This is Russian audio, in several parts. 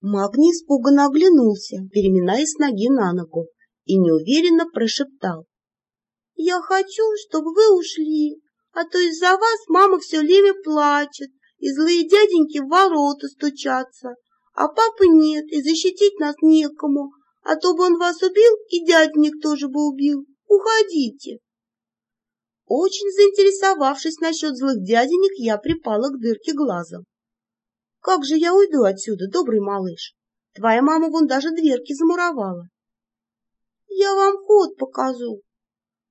Магний испуганно оглянулся, переминаясь с ноги на ногу, и неуверенно прошептал. — Я хочу, чтобы вы ушли, а то из-за вас мама все время плачет, и злые дяденьки в ворота стучатся, а папы нет, и защитить нас некому, а то бы он вас убил, и дяденек тоже бы убил. Уходите. Очень заинтересовавшись насчет злых дяденек, я припала к дырке глазом. Как же я уйду отсюда, добрый малыш? Твоя мама вон даже дверки замуровала. Я вам ход покажу.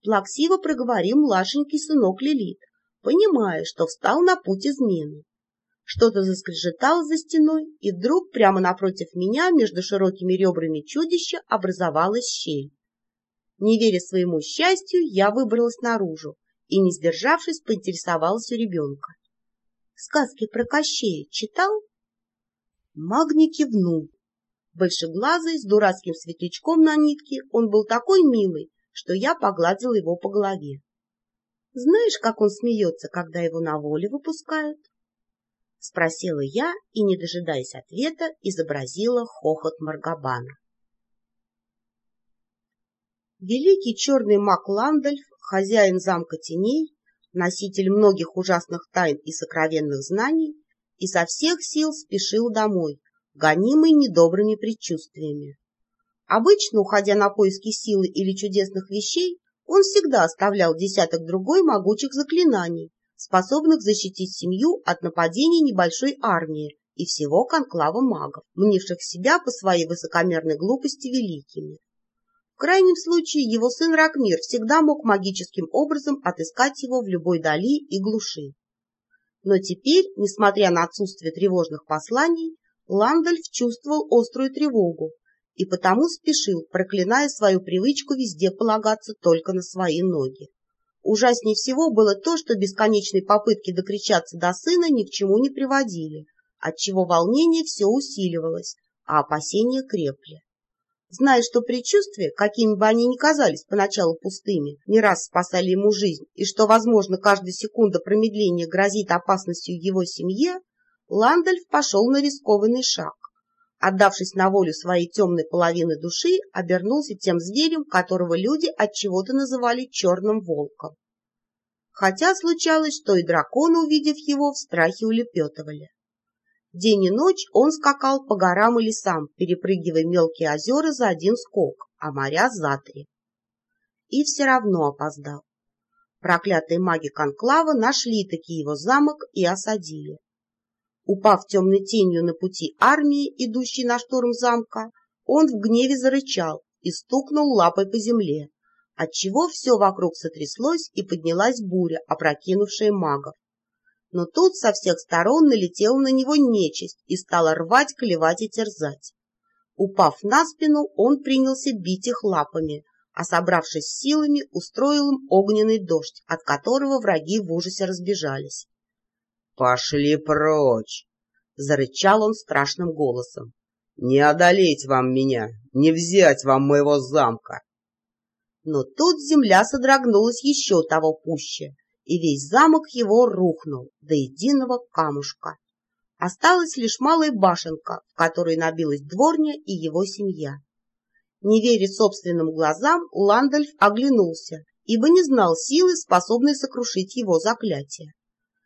Плаксиво проговорил младшенький сынок Лилит, понимая, что встал на путь измены. Что-то заскрежетало за стеной, и вдруг прямо напротив меня, между широкими ребрами чудища, образовалась щель. Не веря своему счастью, я выбралась наружу и, не сдержавшись, поинтересовалась у ребенка. Сказки про Кощея читал? Магни кивнул. Большеглазый, с дурацким светлячком на нитке, он был такой милый, что я погладила его по голове. Знаешь, как он смеется, когда его на воле выпускают? Спросила я и, не дожидаясь ответа, изобразила хохот Маргабана. Великий черный маг Ландальф, хозяин замка теней, носитель многих ужасных тайн и сокровенных знаний, и со всех сил спешил домой, гонимый недобрыми предчувствиями. Обычно, уходя на поиски силы или чудесных вещей, он всегда оставлял десяток другой могучих заклинаний, способных защитить семью от нападений небольшой армии и всего конклава магов, мнивших себя по своей высокомерной глупости великими. В крайнем случае его сын Ракмир всегда мог магическим образом отыскать его в любой дали и глуши. Но теперь, несмотря на отсутствие тревожных посланий, Ландальф чувствовал острую тревогу и потому спешил, проклиная свою привычку везде полагаться только на свои ноги. Ужаснее всего было то, что бесконечные попытки докричаться до сына ни к чему не приводили, отчего волнение все усиливалось, а опасения крепли. Зная, что предчувствия, какими бы они ни казались поначалу пустыми, не раз спасали ему жизнь, и что, возможно, каждая секунда промедления грозит опасностью его семье, Ландальф пошел на рискованный шаг. Отдавшись на волю своей темной половины души, обернулся тем зверем, которого люди от чего-то называли черным волком. Хотя случалось, что и драконы, увидев его, в страхе улепетывали. День и ночь он скакал по горам и лесам, перепрыгивая мелкие озера за один скок, а моря за три. И все равно опоздал. Проклятые маги Конклава нашли таки его замок и осадили. Упав темной тенью на пути армии, идущей на штурм замка, он в гневе зарычал и стукнул лапой по земле, отчего все вокруг сотряслось и поднялась буря, опрокинувшая магов но тут со всех сторон налетела на него нечисть и стала рвать, клевать и терзать. Упав на спину, он принялся бить их лапами, а, собравшись силами, устроил им огненный дождь, от которого враги в ужасе разбежались. — Пошли прочь! — зарычал он страшным голосом. — Не одолеть вам меня, не взять вам моего замка! Но тут земля содрогнулась еще того пуще, и весь замок его рухнул до единого камушка. Осталась лишь малая башенка, в которой набилась дворня и его семья. Не веря собственным глазам, Ландальф оглянулся, ибо не знал силы, способной сокрушить его заклятие.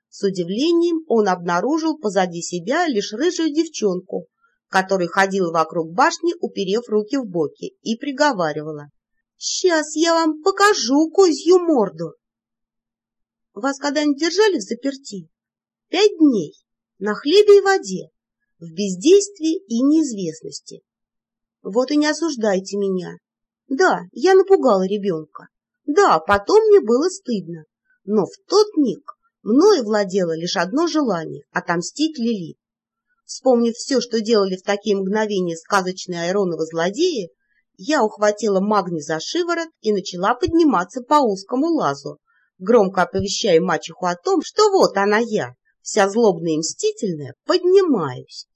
С удивлением он обнаружил позади себя лишь рыжую девчонку, которая ходила вокруг башни, уперев руки в боки, и приговаривала. «Сейчас я вам покажу козью морду!» Вас когда-нибудь держали в заперти? Пять дней, на хлебе и воде, в бездействии и неизвестности. Вот и не осуждайте меня. Да, я напугала ребенка. Да, потом мне было стыдно. Но в тот миг мною владело лишь одно желание — отомстить Лили. Вспомнив все, что делали в такие мгновения сказочные Айроновы злодеи, я ухватила Магни за шиворот и начала подниматься по узкому лазу, громко оповещая мачеху о том, что вот она я, вся злобная и мстительная, поднимаюсь.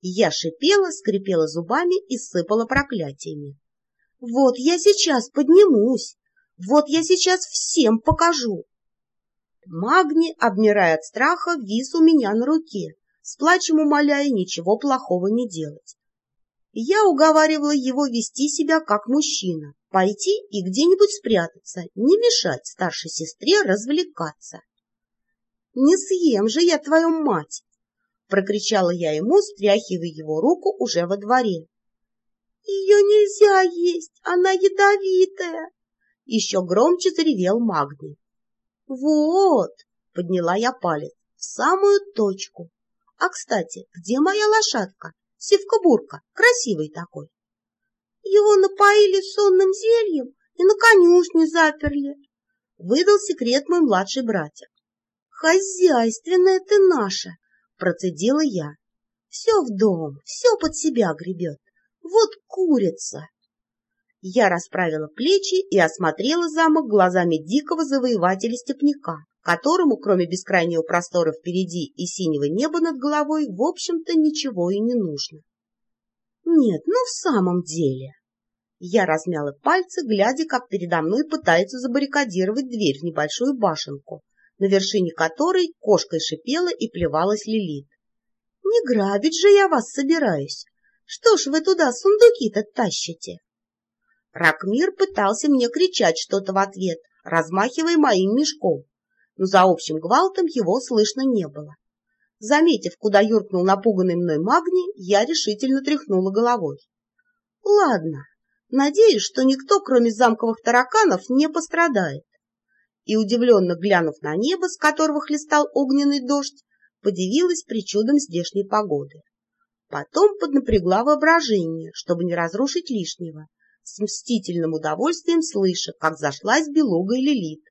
Я шипела, скрипела зубами и сыпала проклятиями. Вот я сейчас поднимусь, вот я сейчас всем покажу. Магни, обмирая от страха, вис у меня на руке, с плачем умоляя ничего плохого не делать. Я уговаривала его вести себя как мужчина, пойти и где-нибудь спрятаться, не мешать старшей сестре развлекаться. — Не съем же я твою мать! — прокричала я ему, стряхивая его руку уже во дворе. — Ее нельзя есть, она ядовитая! — еще громче заревел Магни. — Вот! — подняла я палец. — В самую точку. А, кстати, где моя лошадка? Сивка-бурка, красивый такой. Его напоили сонным зельем и на конюшне заперли. Выдал секрет мой младший братик. Хозяйственная ты наша, процедила я. Все в дом, все под себя гребет. Вот курица. Я расправила плечи и осмотрела замок глазами дикого завоевателя-степняка, которому, кроме бескрайнего простора впереди и синего неба над головой, в общем-то ничего и не нужно. Нет, ну в самом деле. Я размяла пальцы, глядя, как передо мной пытаются забаррикадировать дверь в небольшую башенку, на вершине которой кошкой шипела и плевалась Лилит. Не грабить же я вас собираюсь. Что ж вы туда сундуки-то тащите? Ракмир пытался мне кричать что-то в ответ, размахивая моим мешком, но за общим гвалтом его слышно не было. Заметив, куда юркнул напуганный мной Магни, я решительно тряхнула головой. Ладно, надеюсь, что никто, кроме замковых тараканов, не пострадает. И, удивленно глянув на небо, с которого хлестал огненный дождь, подивилась причудам здешней погоды. Потом поднапрягла воображение, чтобы не разрушить лишнего, с мстительным удовольствием слыша, как зашлась белуга Лилит,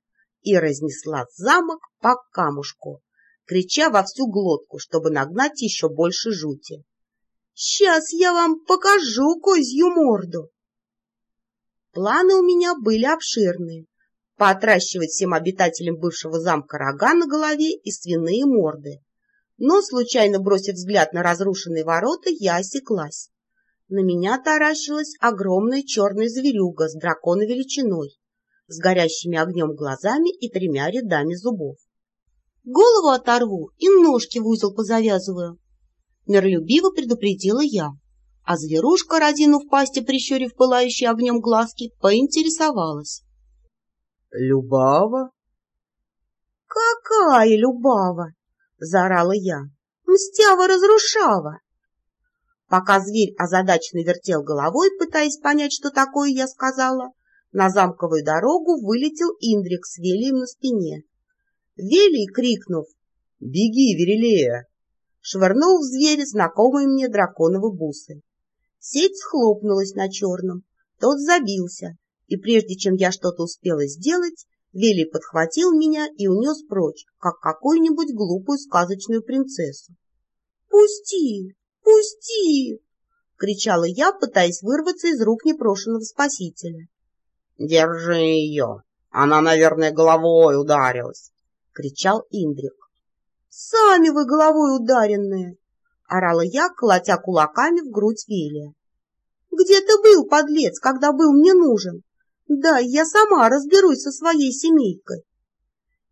и разнесла замок по камушку, крича во всю глотку, чтобы нагнать еще больше жути. «Сейчас я вам покажу козью морду!» Планы у меня были обширные. Поотращивать всем обитателям бывшего замка рога на голове и свиные морды. Но, случайно бросив взгляд на разрушенные ворота, я осеклась. На меня таращилась огромная черная зверюга с дракона величиной с горящими огнем глазами и тремя рядами зубов. Голову оторву и ножки в узел позавязываю. Миролюбиво предупредила я, а зверушка, разинув пасти, прищурив пылающие огнем глазки, поинтересовалась. — Любава? — Какая Любава? — заорала я. — Мстява-разрушава! Пока зверь озадаченно вертел головой, пытаясь понять, что такое я сказала, на замковую дорогу вылетел Индрик с Велием на спине. Велий, крикнув «Беги, Верилея!», швырнул в зверя знакомые мне драконовы бусы. Сеть схлопнулась на черном, тот забился, и прежде чем я что-то успела сделать, Велий подхватил меня и унес прочь, как какую-нибудь глупую сказочную принцессу. «Пусти! Пусти!» — кричала я, пытаясь вырваться из рук непрошенного спасителя. Держи ее! Она, наверное, головой ударилась!» — кричал Индрик. «Сами вы головой ударенные!» — орала я, колотя кулаками в грудь Велия. «Где ты был, подлец, когда был мне нужен? Да, я сама разберусь со своей семейкой!»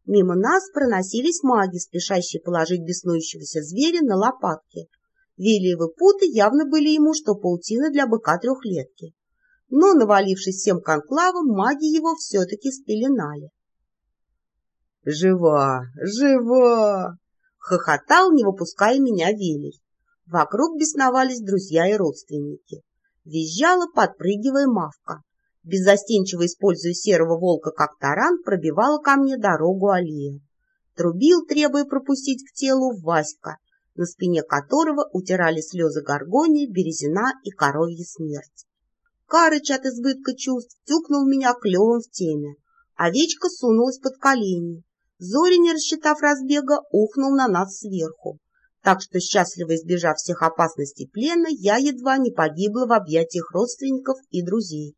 Мимо нас проносились маги, спешащие положить беснующегося зверя на лопатки. Велиевы путы явно были ему, что паутина для быка трехлетки но, навалившись всем конклавом, маги его все-таки спеленали. «Жива! Жива!» — хохотал, не выпуская меня велей. Вокруг бесновались друзья и родственники. Визжала, подпрыгивая мавка. Беззастенчиво используя серого волка как таран, пробивала ко мне дорогу Алия. Трубил, требуя пропустить к телу Васька, на спине которого утирали слезы горгония, березина и коровья смерть. Карыч от избытка чувств тюкнул меня клевом в теме. Овечка сунулась под колени. Зори, не рассчитав разбега, ухнул на нас сверху. Так что, счастливо избежав всех опасностей плена, я едва не погибла в объятиях родственников и друзей.